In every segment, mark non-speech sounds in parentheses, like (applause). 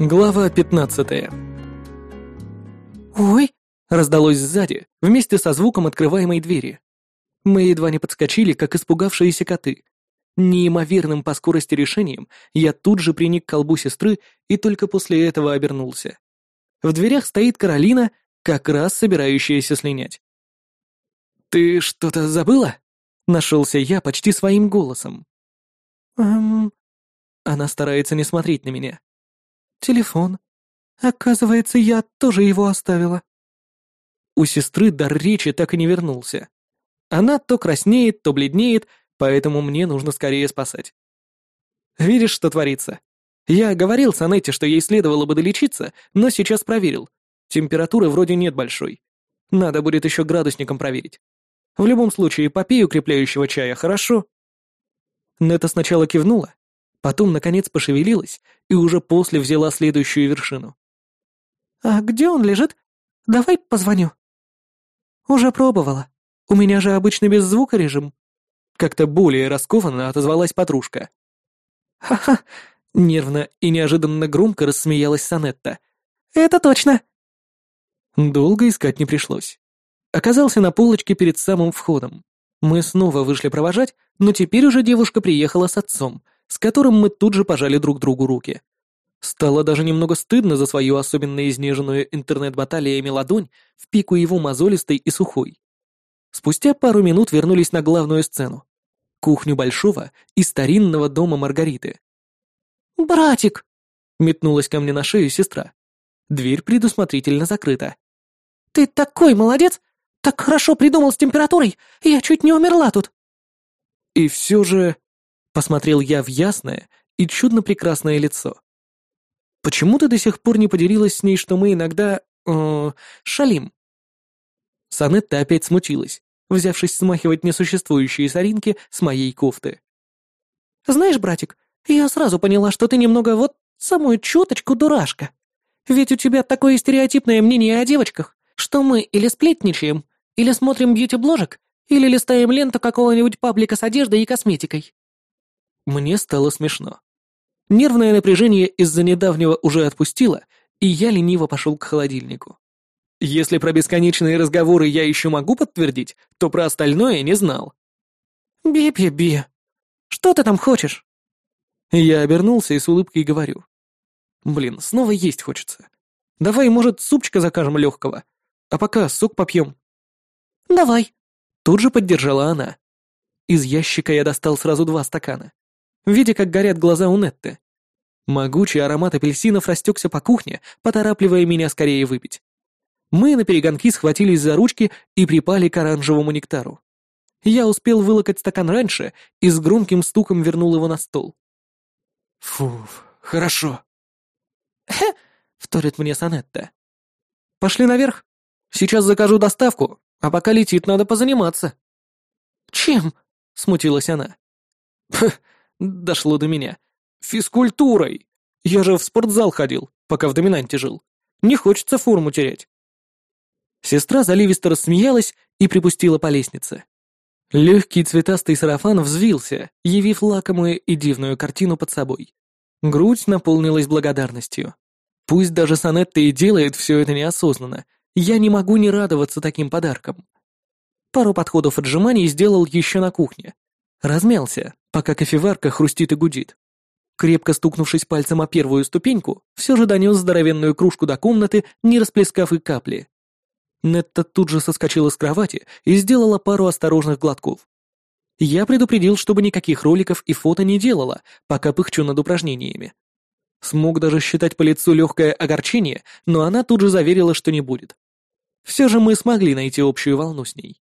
Глава 15 «Ой!» — раздалось сзади, вместе со звуком открываемой двери. Мы едва не подскочили, как испугавшиеся коты. Неимоверным по скорости решением я тут же приник к колбу сестры и только после этого обернулся. В дверях стоит Каролина, как раз собирающаяся слинять. «Ты что-то забыла?» — нашелся я почти своим голосом. «Эм...» Она старается не смотреть на меня. «Телефон. Оказывается, я тоже его оставила». У сестры дар речи так и не вернулся. Она то краснеет, то бледнеет, поэтому мне нужно скорее спасать. Видишь, что творится? Я говорил Санетте, что ей следовало бы долечиться, но сейчас проверил. Температуры вроде нет большой. Надо будет еще градусником проверить. В любом случае, попей укрепляющего чая, хорошо?» Нета сначала кивнула, потом, наконец, пошевелилась и уже после взяла следующую вершину. «А где он лежит? Давай позвоню». «Уже пробовала. У меня же обычно без звука режим». Как-то более раскованно отозвалась подружка. «Ха-ха!» — нервно и неожиданно громко рассмеялась Санетта. «Это точно!» Долго искать не пришлось. Оказался на полочке перед самым входом. Мы снова вышли провожать, но теперь уже девушка приехала с отцом, с которым мы тут же пожали друг другу руки. Стало даже немного стыдно за свою особенно изнеженную интернет-баталиями ладонь в пику его мозолистой и сухой. Спустя пару минут вернулись на главную сцену. Кухню большого и старинного дома Маргариты. «Братик!» — метнулась ко мне на шею сестра. Дверь предусмотрительно закрыта. «Ты такой молодец! Так хорошо придумал с температурой! Я чуть не умерла тут!» И все же... Посмотрел я в ясное и чудно прекрасное лицо. Почему ты до сих пор не поделилась с ней, что мы иногда... Э, шалим? Санетта опять смутилась, взявшись смахивать несуществующие соринки с моей кофты. «Знаешь, братик, я сразу поняла, что ты немного вот самую чуточку дурашка. Ведь у тебя такое стереотипное мнение о девочках, что мы или сплетничаем, или смотрим бьюти-бложек, или листаем ленту какого-нибудь паблика с одеждой и косметикой». Мне стало смешно. Нервное напряжение из-за недавнего уже отпустило, и я лениво пошел к холодильнику. Если про бесконечные разговоры я еще могу подтвердить, то про остальное не знал. «Би-би-би, что ты там хочешь?» Я обернулся и с улыбкой говорю. «Блин, снова есть хочется. Давай, может, супчика закажем легкого, а пока сок попьем». «Давай», — тут же поддержала она. Из ящика я достал сразу два стакана, видя, как горят глаза у Нетты. Могучий аромат апельсинов растекся по кухне, поторапливая меня скорее выпить. Мы на перегонки схватились за ручки и припали к оранжевому нектару. Я успел вылокать стакан раньше и с громким стуком вернул его на стол. «Фу, хорошо». «Хе!» — вторит мне Санетта. «Пошли наверх. Сейчас закажу доставку, а пока летит, надо позаниматься». «Чем?» — смутилась она. Дошло до меня. «Физкультурой. Я же в спортзал ходил, пока в доминанте жил. Не хочется форму терять». Сестра заливисто рассмеялась и припустила по лестнице. Легкий цветастый сарафан взвился, явив лакомую и дивную картину под собой. Грудь наполнилась благодарностью. Пусть даже Санетта и делает все это неосознанно, я не могу не радоваться таким подаркам. Пару подходов отжиманий сделал еще на кухне. Размялся, пока кофеварка хрустит и гудит. Крепко стукнувшись пальцем о первую ступеньку, все же донес здоровенную кружку до комнаты, не расплескав и капли. Нетта тут же соскочила с кровати и сделала пару осторожных глотков. Я предупредил, чтобы никаких роликов и фото не делала, пока пыхчу над упражнениями. Смог даже считать по лицу легкое огорчение, но она тут же заверила, что не будет. Все же мы смогли найти общую волну с ней.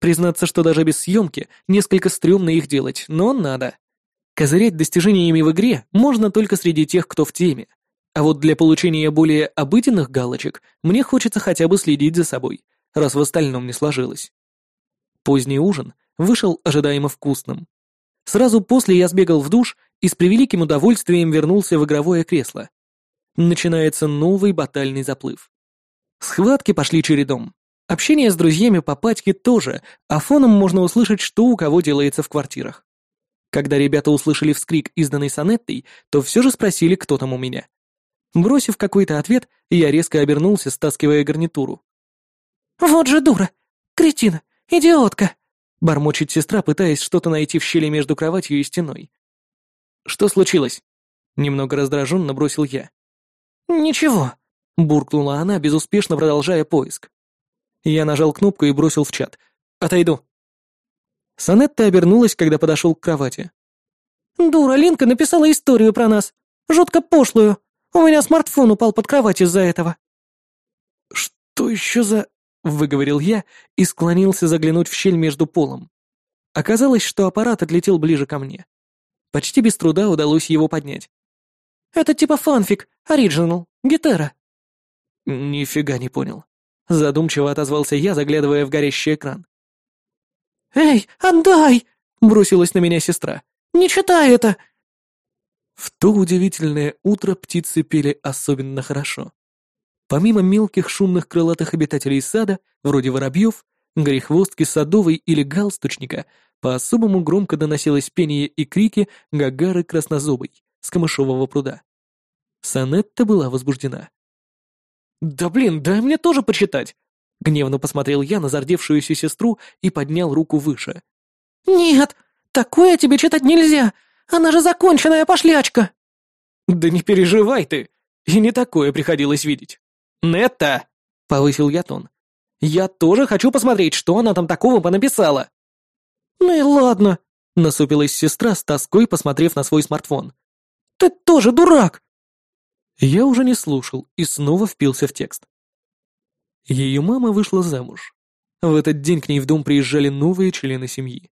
Признаться, что даже без съемки несколько стрёмно их делать, но надо. Козырять достижениями в игре можно только среди тех, кто в теме. А вот для получения более обыденных галочек мне хочется хотя бы следить за собой, раз в остальном не сложилось. Поздний ужин вышел ожидаемо вкусным. Сразу после я сбегал в душ и с превеликим удовольствием вернулся в игровое кресло. Начинается новый батальный заплыв. Схватки пошли чередом. Общение с друзьями по патьке тоже, а фоном можно услышать, что у кого делается в квартирах. Когда ребята услышали вскрик, изданный сонеттой, то все же спросили, кто там у меня. Бросив какой-то ответ, я резко обернулся, стаскивая гарнитуру. «Вот же дура! Кретина! Идиотка!» Бормочет сестра, пытаясь что-то найти в щели между кроватью и стеной. «Что случилось?» Немного раздраженно бросил я. «Ничего», — буркнула она, безуспешно продолжая поиск. Я нажал кнопку и бросил в чат. «Отойду». Санетта обернулась, когда подошел к кровати. «Дура, Линка написала историю про нас. Жутко пошлую. У меня смартфон упал под кровать из-за этого». «Что еще за...» — выговорил я и склонился заглянуть в щель между полом. Оказалось, что аппарат отлетел ближе ко мне. Почти без труда удалось его поднять. «Это типа фанфик, оригинал, гитара». «Нифига не понял». Задумчиво отозвался я, заглядывая в горящий экран. «Эй, отдай!» — бросилась на меня сестра. «Не читай это!» В то удивительное утро птицы пели особенно хорошо. Помимо мелких шумных крылатых обитателей сада, вроде воробьев, грехвостки садовой или галстучника, по-особому громко доносилось пение и крики Гагары Краснозобой с камышового пруда. Санетта была возбуждена. «Да блин, дай мне тоже почитать!» Гневно посмотрел я на зардевшуюся сестру и поднял руку выше. «Нет, такое тебе читать нельзя! Она же законченная пошлячка!» «Да не переживай ты! И не такое приходилось видеть!» «Нетта!» — повысил я тон. «Я тоже хочу посмотреть, что она там такого понаписала!» «Ну и ладно!» — насупилась сестра с тоской, посмотрев на свой смартфон. «Ты тоже дурак!» Я уже не слушал и снова впился в текст. Ее мама вышла замуж. В этот день к ней в дом приезжали новые члены семьи.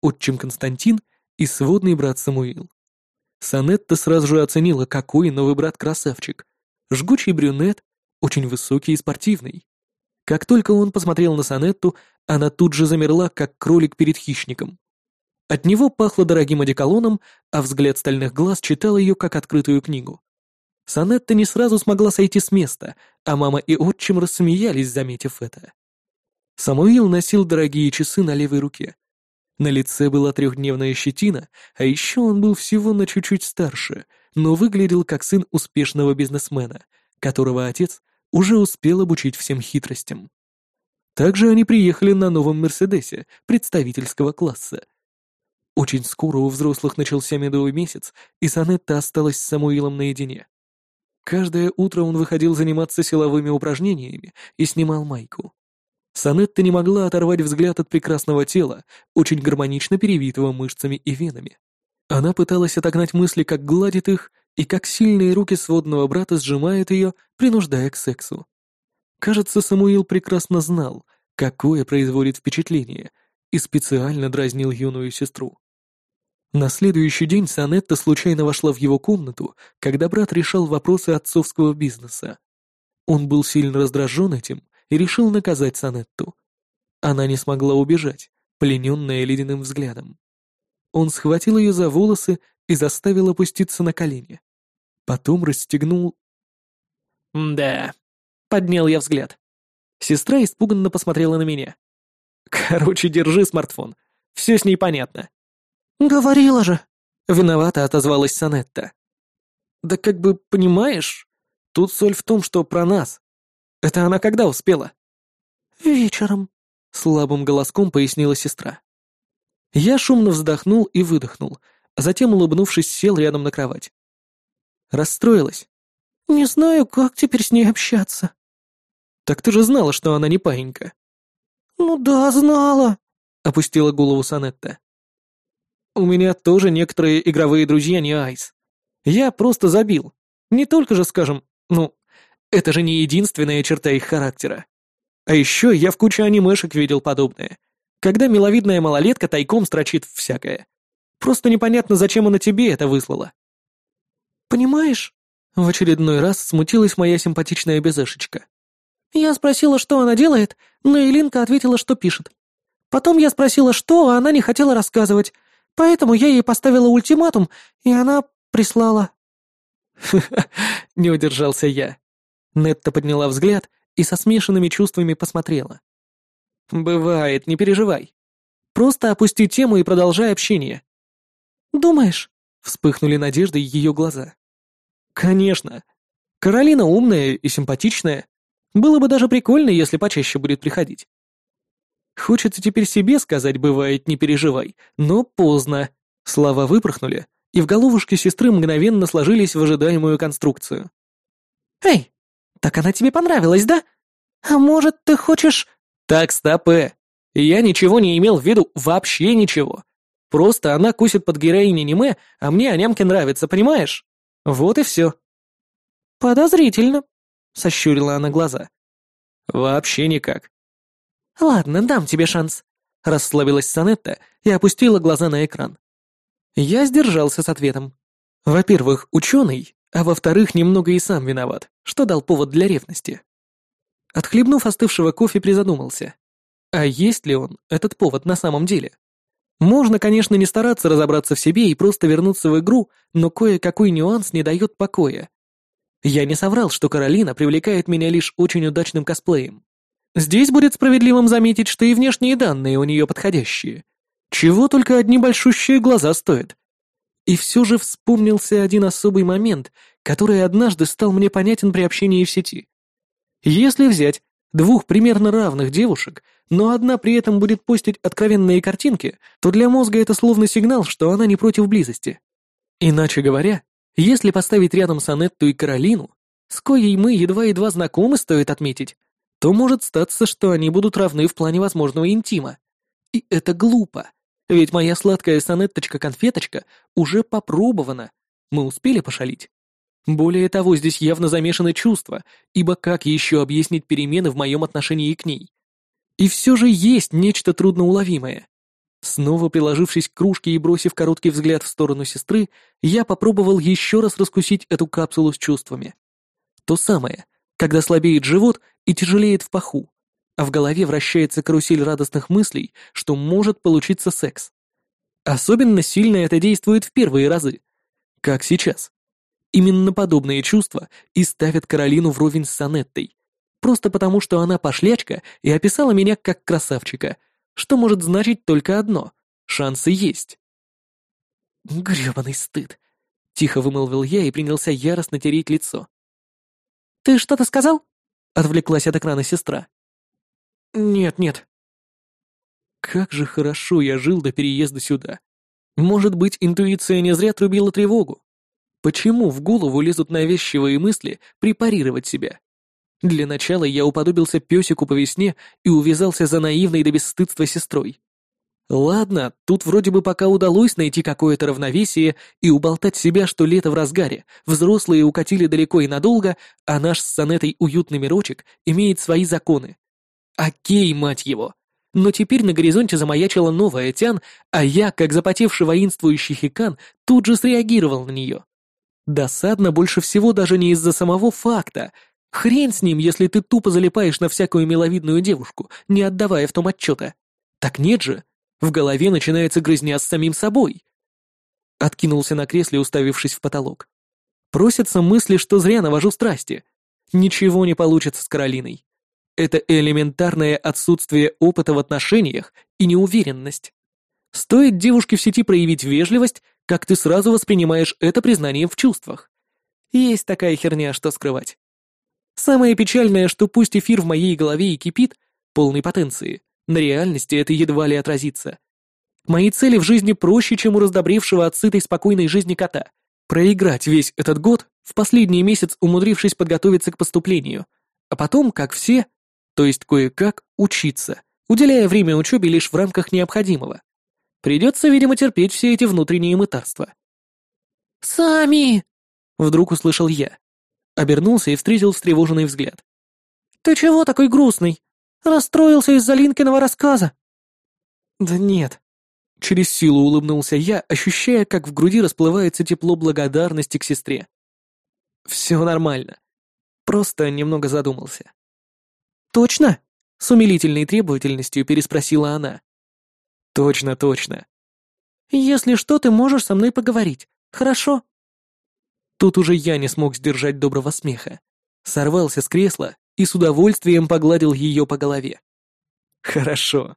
Отчим Константин и сводный брат Самуил. Санетта сразу же оценила, какой новый брат красавчик. Жгучий брюнет, очень высокий и спортивный. Как только он посмотрел на Санетту, она тут же замерла, как кролик перед хищником. От него пахло дорогим одеколоном, а взгляд стальных глаз читал ее как открытую книгу. Санетта не сразу смогла сойти с места, а мама и отчим рассмеялись, заметив это. Самуил носил дорогие часы на левой руке. На лице была трехдневная щетина, а еще он был всего на чуть-чуть старше, но выглядел как сын успешного бизнесмена, которого отец уже успел обучить всем хитростям. Также они приехали на новом «Мерседесе» представительского класса. Очень скоро у взрослых начался медовый месяц, и Санетта осталась с Самуилом наедине. Каждое утро он выходил заниматься силовыми упражнениями и снимал майку. Санетта не могла оторвать взгляд от прекрасного тела, очень гармонично перевитого мышцами и венами. Она пыталась отогнать мысли, как гладит их, и как сильные руки сводного брата сжимают ее, принуждая к сексу. Кажется, Самуил прекрасно знал, какое производит впечатление, и специально дразнил юную сестру. На следующий день Санетта случайно вошла в его комнату, когда брат решал вопросы отцовского бизнеса. Он был сильно раздражен этим и решил наказать Санетту. Она не смогла убежать, плененная ледяным взглядом. Он схватил ее за волосы и заставил опуститься на колени. Потом расстегнул... «Да», — поднял я взгляд. Сестра испуганно посмотрела на меня. «Короче, держи смартфон. Все с ней понятно». «Говорила же!» — виновато отозвалась Санетта. «Да как бы, понимаешь, тут соль в том, что про нас. Это она когда успела?» «Вечером», — слабым голоском пояснила сестра. Я шумно вздохнул и выдохнул, а затем, улыбнувшись, сел рядом на кровать. Расстроилась. «Не знаю, как теперь с ней общаться». «Так ты же знала, что она не паинька». «Ну да, знала», — опустила голову Санетта. У меня тоже некоторые игровые друзья не айс. Я просто забил. Не только же, скажем, ну, это же не единственная черта их характера. А еще я в куче анимешек видел подобное. Когда миловидная малолетка тайком строчит всякое. Просто непонятно, зачем она тебе это выслала. Понимаешь? В очередной раз смутилась моя симпатичная безышечка. Я спросила, что она делает, но Илинка ответила, что пишет. Потом я спросила, что, а она не хотела рассказывать, Поэтому я ей поставила ультиматум, и она прислала. (laughs) не удержался я. Нетта подняла взгляд и со смешанными чувствами посмотрела. «Бывает, не переживай. Просто опусти тему и продолжай общение». «Думаешь?» — вспыхнули надеждой ее глаза. «Конечно. Каролина умная и симпатичная. Было бы даже прикольно, если почаще будет приходить. Хочется теперь себе сказать, бывает, не переживай, но поздно. Слова выпорхнули, и в головушке сестры мгновенно сложились в ожидаемую конструкцию. «Эй, так она тебе понравилась, да? А может, ты хочешь...» «Так, стоп, э. Я ничего не имел в виду, вообще ничего. Просто она кусит под героиней аниме, а мне Анямке нравится, понимаешь? Вот и все». «Подозрительно», — сощурила она глаза. «Вообще никак». «Ладно, дам тебе шанс», — расслабилась Санетта и опустила глаза на экран. Я сдержался с ответом. Во-первых, ученый, а во-вторых, немного и сам виноват, что дал повод для ревности. Отхлебнув остывшего кофе, призадумался. А есть ли он, этот повод, на самом деле? Можно, конечно, не стараться разобраться в себе и просто вернуться в игру, но кое-какой нюанс не дает покоя. Я не соврал, что Каролина привлекает меня лишь очень удачным косплеем. Здесь будет справедливым заметить, что и внешние данные у нее подходящие. Чего только одни большущие глаза стоят. И все же вспомнился один особый момент, который однажды стал мне понятен при общении в сети. Если взять двух примерно равных девушек, но одна при этом будет постить откровенные картинки, то для мозга это словно сигнал, что она не против близости. Иначе говоря, если поставить рядом Санетту и Каролину, с коей мы едва-едва знакомы, стоит отметить, то может статься, что они будут равны в плане возможного интима. И это глупо. Ведь моя сладкая сонетточка-конфеточка уже попробована. Мы успели пошалить. Более того, здесь явно замешаны чувства, ибо как еще объяснить перемены в моем отношении к ней? И все же есть нечто трудноуловимое. Снова приложившись к кружке и бросив короткий взгляд в сторону сестры, я попробовал еще раз раскусить эту капсулу с чувствами. То самое, когда слабеет живот и тяжелеет в паху, а в голове вращается карусель радостных мыслей, что может получиться секс. Особенно сильно это действует в первые разы, как сейчас. Именно подобные чувства и ставят Каролину вровень с Санеттой. Просто потому, что она пошлячка и описала меня как красавчика, что может значить только одно — шансы есть. «Грёбаный стыд!» — тихо вымолвил я и принялся яростно тереть лицо. «Ты что-то сказал?» — отвлеклась от экрана сестра. «Нет, нет». Как же хорошо я жил до переезда сюда. Может быть, интуиция не зря трубила тревогу. Почему в голову лезут навязчивые мысли препарировать себя? Для начала я уподобился песику по весне и увязался за наивной до бесстыдства сестрой. Ладно, тут вроде бы пока удалось найти какое-то равновесие и уболтать себя, что лето в разгаре, взрослые укатили далеко и надолго, а наш с Санетой уютный мирочек имеет свои законы. Окей, мать его. Но теперь на горизонте замаячила новая Тян, а я, как запотевший воинствующий хикан, тут же среагировал на нее. Досадно больше всего даже не из-за самого факта. Хрен с ним, если ты тупо залипаешь на всякую миловидную девушку, не отдавая в том отчета. Так нет же, в голове начинается грызня с самим собой. Откинулся на кресле, уставившись в потолок. Просятся мысли, что зря навожу страсти. Ничего не получится с Каролиной. Это элементарное отсутствие опыта в отношениях и неуверенность. Стоит девушке в сети проявить вежливость, как ты сразу воспринимаешь это признанием в чувствах. Есть такая херня, что скрывать. Самое печальное, что пусть эфир в моей голове и кипит, полной потенции, на реальности это едва ли отразится. Мои цели в жизни проще, чем у раздобревшего от сытой спокойной жизни кота. Проиграть весь этот год, в последний месяц умудрившись подготовиться к поступлению, а потом, как все, то есть кое-как учиться, уделяя время учебе лишь в рамках необходимого. Придется, видимо, терпеть все эти внутренние мытарства. «Сами!» — вдруг услышал я. Обернулся и встретил встревоженный взгляд. «Ты чего такой грустный? Расстроился из-за Линкиного рассказа?» «Да нет». Через силу улыбнулся я, ощущая, как в груди расплывается тепло благодарности к сестре. «Все нормально. Просто немного задумался». «Точно?» — с умилительной требовательностью переспросила она. «Точно, точно». «Если что, ты можешь со мной поговорить, хорошо?» Тут уже я не смог сдержать доброго смеха. Сорвался с кресла и с удовольствием погладил ее по голове. «Хорошо.